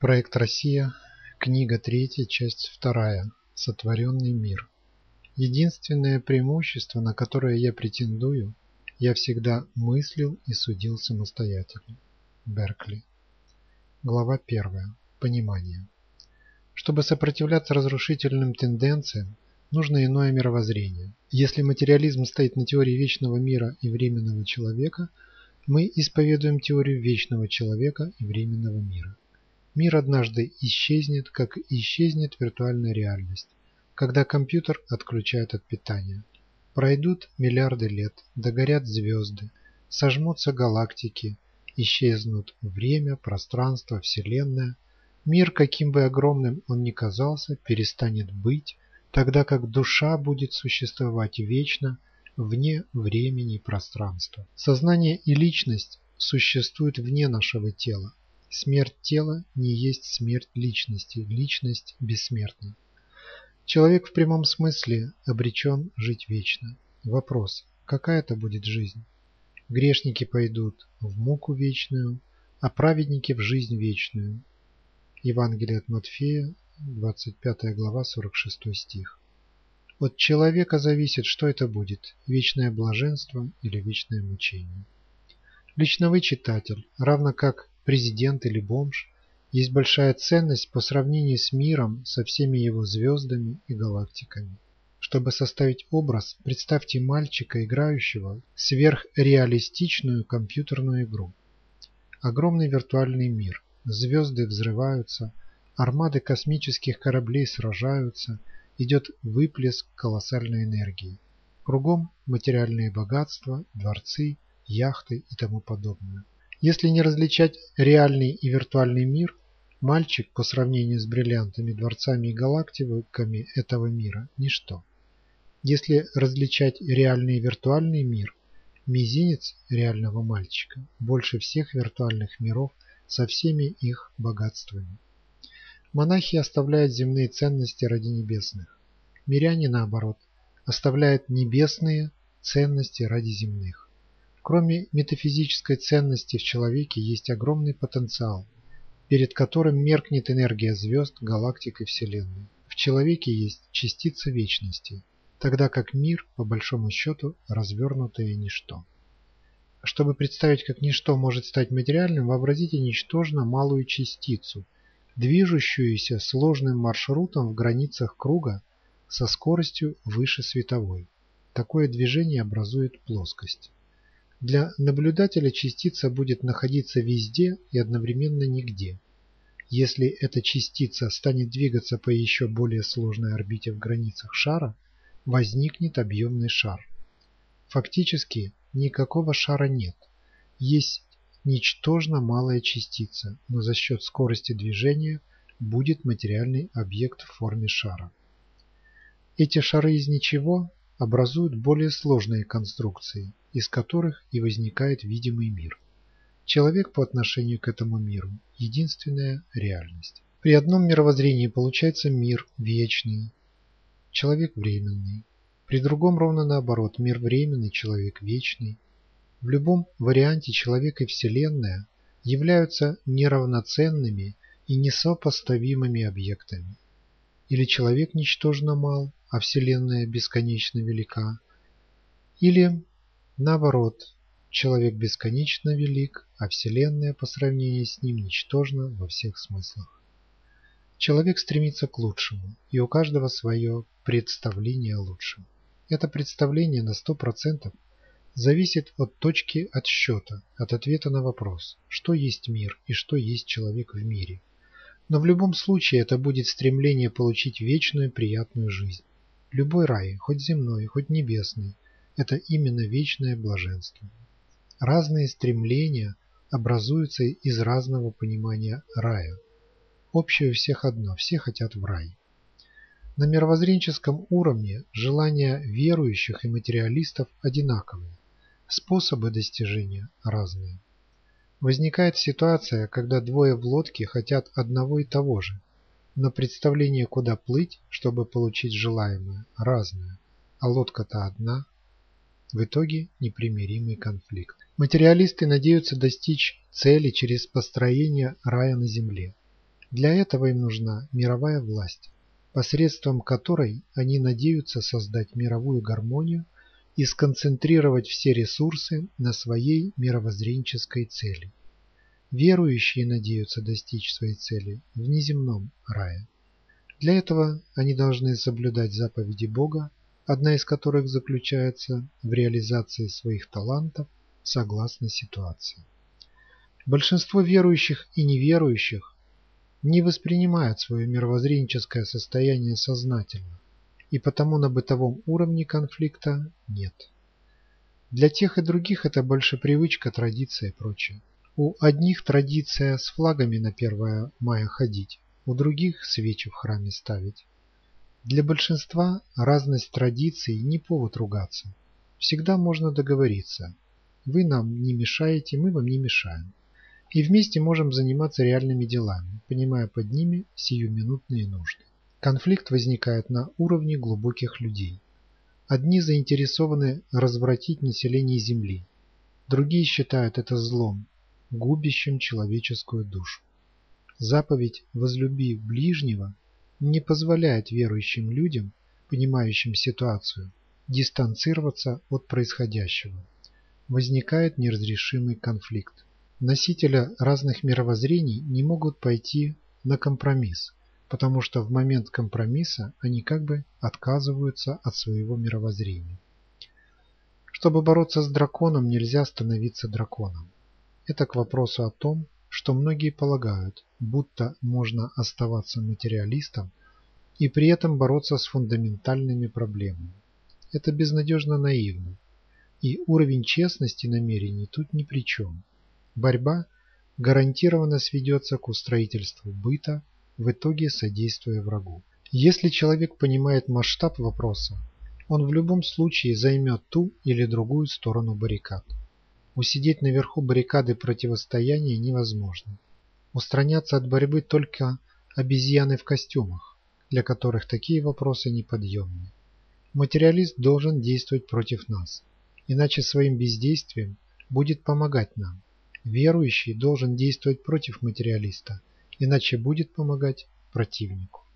Проект «Россия», книга 3, часть 2. Сотворенный мир. Единственное преимущество, на которое я претендую, я всегда мыслил и судил самостоятельно. Беркли. Глава 1. Понимание. Чтобы сопротивляться разрушительным тенденциям, нужно иное мировоззрение. Если материализм стоит на теории вечного мира и временного человека, мы исповедуем теорию вечного человека и временного мира. Мир однажды исчезнет, как исчезнет виртуальная реальность, когда компьютер отключают от питания. Пройдут миллиарды лет, догорят звезды, сожмутся галактики, исчезнут время, пространство, Вселенная. Мир, каким бы огромным он ни казался, перестанет быть, тогда как душа будет существовать вечно, вне времени и пространства. Сознание и личность существуют вне нашего тела. Смерть тела не есть смерть личности, личность бессмертна. Человек в прямом смысле обречен жить вечно. Вопрос, какая это будет жизнь? Грешники пойдут в муку вечную, а праведники в жизнь вечную. Евангелие от Матфея, 25 глава, 46 стих. От человека зависит, что это будет – вечное блаженство или вечное мучение. Лично вы, читатель, равно как президент или бомж, есть большая ценность по сравнению с миром со всеми его звездами и галактиками. Чтобы составить образ, представьте мальчика, играющего сверхреалистичную компьютерную игру. Огромный виртуальный мир, звезды взрываются, армады космических кораблей сражаются, идет выплеск колоссальной энергии. Кругом материальные богатства, дворцы, яхты и тому подобное. Если не различать реальный и виртуальный мир, мальчик по сравнению с бриллиантами, дворцами и галактиками этого мира – ничто. Если различать реальный и виртуальный мир, мизинец реального мальчика больше всех виртуальных миров со всеми их богатствами. Монахи оставляют земные ценности ради небесных. Миряне, наоборот, оставляют небесные ценности ради земных. Кроме метафизической ценности в человеке есть огромный потенциал, перед которым меркнет энергия звезд, галактик и Вселенной. В человеке есть частица вечности, тогда как мир, по большому счету, развернутое ничто. Чтобы представить, как ничто может стать материальным, вообразите ничтожно малую частицу, движущуюся сложным маршрутом в границах круга со скоростью выше световой. Такое движение образует плоскость. Для наблюдателя частица будет находиться везде и одновременно нигде. Если эта частица станет двигаться по еще более сложной орбите в границах шара, возникнет объемный шар. Фактически никакого шара нет. Есть ничтожно малая частица, но за счет скорости движения будет материальный объект в форме шара. Эти шары из ничего образуют более сложные конструкции, из которых и возникает видимый мир. Человек по отношению к этому миру – единственная реальность. При одном мировоззрении получается мир вечный, человек временный. При другом ровно наоборот, мир временный, человек вечный. В любом варианте человек и Вселенная являются неравноценными и несопоставимыми объектами. Или человек ничтожно мал, а Вселенная бесконечно велика. Или Наоборот, человек бесконечно велик, а Вселенная по сравнению с ним ничтожна во всех смыслах. Человек стремится к лучшему, и у каждого свое представление о лучшем. Это представление на 100% зависит от точки отсчета, от ответа на вопрос, что есть мир и что есть человек в мире. Но в любом случае это будет стремление получить вечную приятную жизнь. Любой рай, хоть земной, хоть небесный – это именно вечное блаженство. Разные стремления образуются из разного понимания рая. Общее у всех одно – все хотят в рай. На мировоззренческом уровне желания верующих и материалистов одинаковые, способы достижения разные. Возникает ситуация, когда двое в лодке хотят одного и того же, но представление, куда плыть, чтобы получить желаемое, разное, а лодка-то одна – в итоге непримиримый конфликт. Материалисты надеются достичь цели через построение рая на земле. Для этого им нужна мировая власть, посредством которой они надеются создать мировую гармонию и сконцентрировать все ресурсы на своей мировоззренческой цели. Верующие надеются достичь своей цели в неземном рае. Для этого они должны соблюдать заповеди Бога, одна из которых заключается в реализации своих талантов согласно ситуации. Большинство верующих и неверующих не воспринимают свое мировоззренческое состояние сознательно, и потому на бытовом уровне конфликта нет. Для тех и других это больше привычка, традиция и прочее. У одних традиция с флагами на 1 мая ходить, у других свечи в храме ставить. Для большинства разность традиций не повод ругаться. Всегда можно договориться. Вы нам не мешаете, мы вам не мешаем и вместе можем заниматься реальными делами, понимая под ними сиюминутные нужды. Конфликт возникает на уровне глубоких людей. Одни заинтересованы развратить население Земли, другие считают это злом, губящим человеческую душу. Заповедь «возлюби ближнего» не позволяет верующим людям, понимающим ситуацию, дистанцироваться от происходящего. Возникает неразрешимый конфликт. Носителя разных мировоззрений не могут пойти на компромисс, потому что в момент компромисса они как бы отказываются от своего мировоззрения. Чтобы бороться с драконом, нельзя становиться драконом. Это к вопросу о том, что многие полагают, будто можно оставаться материалистом и при этом бороться с фундаментальными проблемами. Это безнадежно наивно, и уровень честности намерений тут ни при чем. Борьба гарантированно сведется к устроительству быта, в итоге содействуя врагу. Если человек понимает масштаб вопроса, он в любом случае займет ту или другую сторону баррикад. Усидеть наверху баррикады противостояния невозможно. Устраняться от борьбы только обезьяны в костюмах, для которых такие вопросы неподъемны. Материалист должен действовать против нас, иначе своим бездействием будет помогать нам. Верующий должен действовать против материалиста, иначе будет помогать противнику.